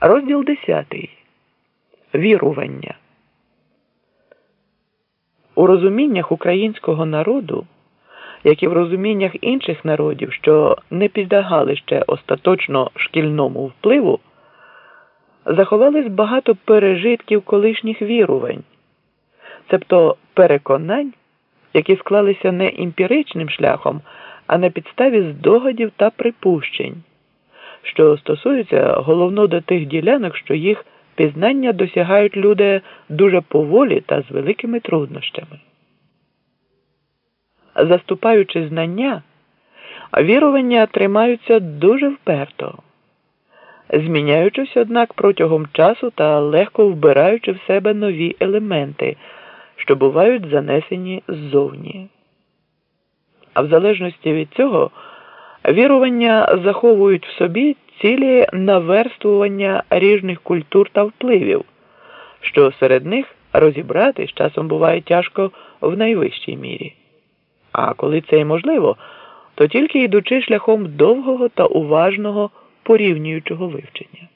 Розділ 10. Вірування. У розуміннях українського народу, як і в розуміннях інших народів, що не підлягали ще остаточно шкільному впливу, заховались багато пережитків колишніх вірувань, цебто переконань, які склалися не емпіричним шляхом, а на підставі здогадів та припущень, що стосуються головно до тих ділянок, що їх пізнання досягають люди дуже поволі та з великими труднощами. Заступаючи знання, вірування тримаються дуже вперто, зміняючись, однак, протягом часу та легко вбираючи в себе нові елементи, що бувають занесені ззовні. А в залежності від цього вірування заховують в собі цілі наверстування різних культур та впливів, що серед них розібрати з часом буває тяжко в найвищій мірі. А коли це й можливо, то тільки йдучи шляхом довгого та уважного порівнюючого вивчення.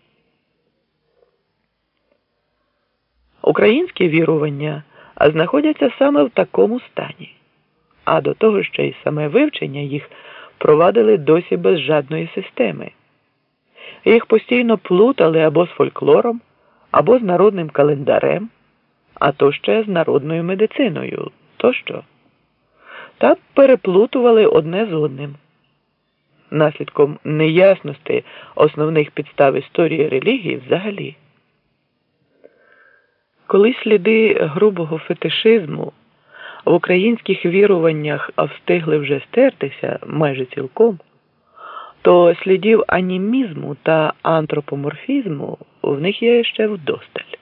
Українські вірування знаходяться саме в такому стані, а до того ще й саме вивчення їх провадили досі без жадної системи. Їх постійно плутали або з фольклором, або з народним календарем, а то ще з народною медициною тощо. Та переплутували одне з одним. Наслідком неясності основних підстав історії релігії взагалі. Коли сліди грубого фетишизму в українських віруваннях встигли вже стертися майже цілком то слідів анімізму та антропоморфізму в них є ще вдосталь.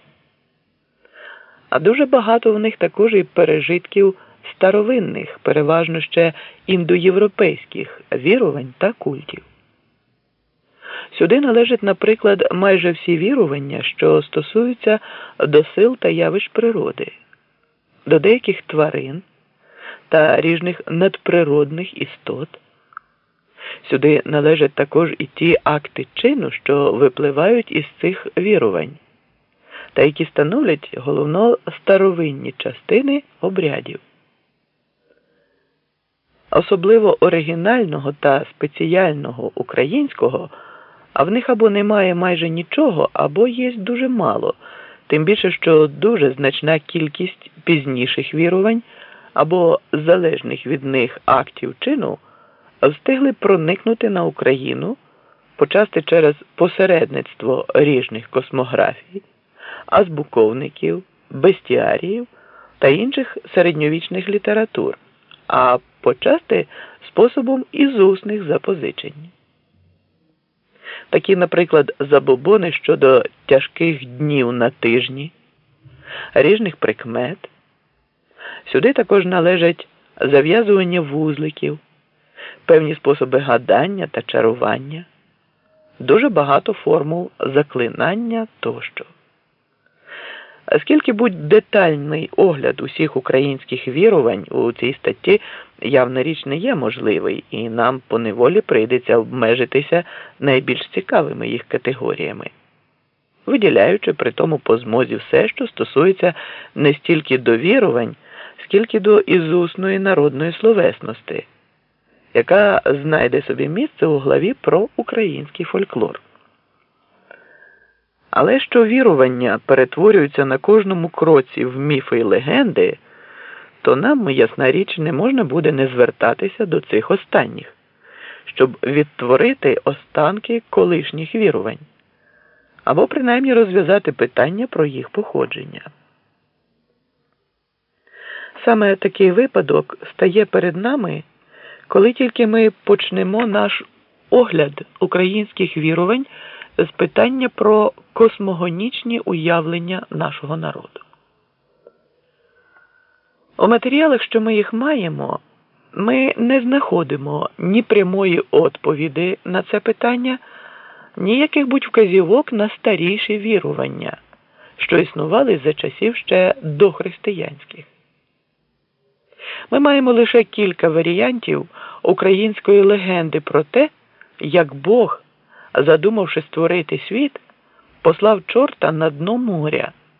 А дуже багато в них також і пережитків старовинних, переважно ще індоєвропейських вірувань та культів. Сюди належать, наприклад, майже всі вірування, що стосуються до сил та явищ природи, до деяких тварин та різних надприродних істот. Сюди належать також і ті акти чину, що випливають із цих вірувань, та які становлять головно старовинні частини обрядів. Особливо оригінального та спеціального українського, а в них або немає майже нічого, або є дуже мало, тим більше, що дуже значна кількість пізніших вірувань або залежних від них актів чину встигли проникнути на Україну почасти через посередництво ріжних космографій, азбуковників, бестіаріїв та інших середньовічних літератур, а почасти способом ізусних запозичень. Такі, наприклад, забобони щодо тяжких днів на тижні, ріжних прикмет. Сюди також належать зав'язування вузликів певні способи гадання та чарування, дуже багато формул заклинання тощо. Скільки будь детальний огляд усіх українських вірувань у цій статті явна річ не є можливий, і нам поневолі прийдеться обмежитися найбільш цікавими їх категоріями, виділяючи при тому по змозі все, що стосується не стільки до вірувань, скільки до ізусної народної словесності яка знайде собі місце у главі про український фольклор. Але що вірування перетворюються на кожному кроці в міфи й легенди, то нам, ясна річ, не можна буде не звертатися до цих останніх, щоб відтворити останки колишніх вірувань або принаймні розв'язати питання про їх походження. Саме такий випадок стає перед нами. Коли тільки ми почнемо наш огляд українських вірувань з питання про космогонічні уявлення нашого народу. У матеріалах, що ми їх маємо, ми не знаходимо ні прямої відповіді на це питання, ні яких будь вказівок на старіші вірування, що існували за часів ще дохристиянських. Ми маємо лише кілька варіантів української легенди про те, як Бог, задумавши створити світ, послав чорта на дно моря